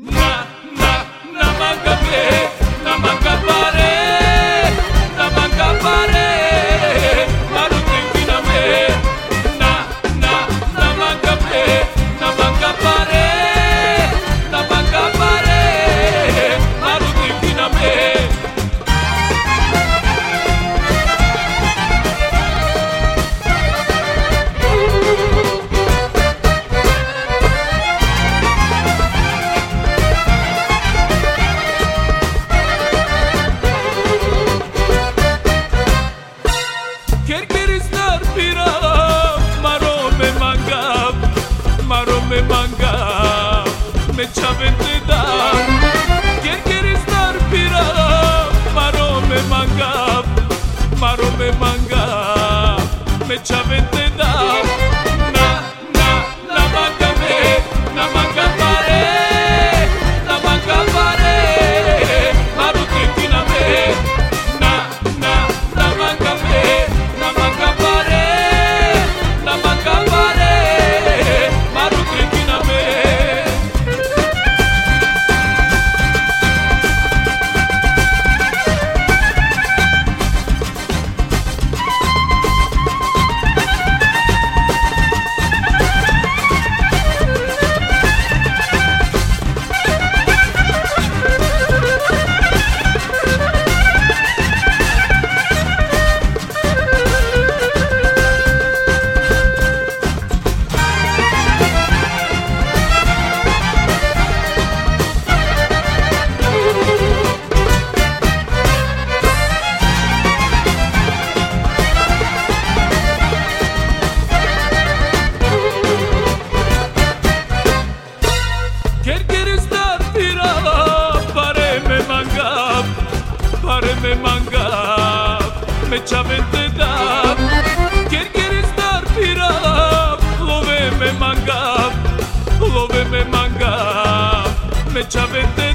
Ma, ma. mecha vendida. Quien quiere estar pirada Marome manga Marome manga Mecha vendida. todo de me manga, me chavete